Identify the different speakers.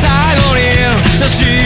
Speaker 1: 最後に差し